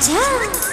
じ。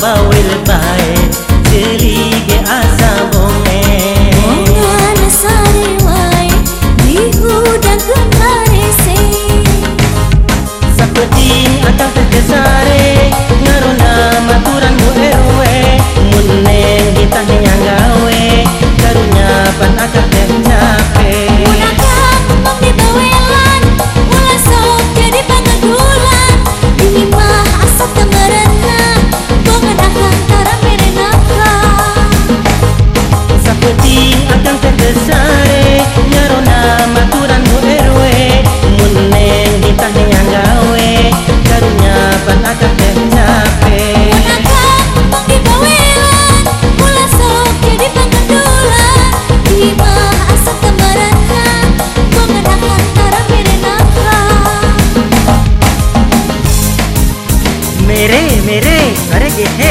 bao el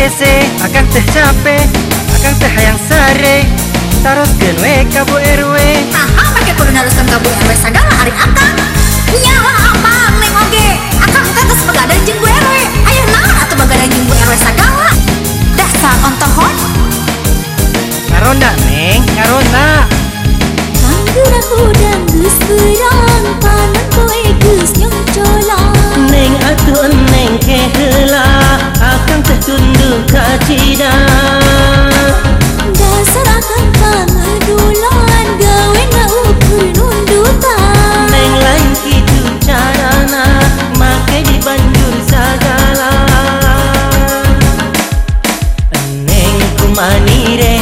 hese akan teh capek akan teh hayang sare. Taroskeun we ka Bu RW. Nah make kudu naruskeun ka Bu RW sagala ari akang iya abang neng oge. Akang teh geus begadang jeung Bu RW. Aya naon atuh begadang jeung Bu RW sagala dasar ontohon. Ngaronda neng ngaronda. Kanggura hudang geus sagala Neng kumanire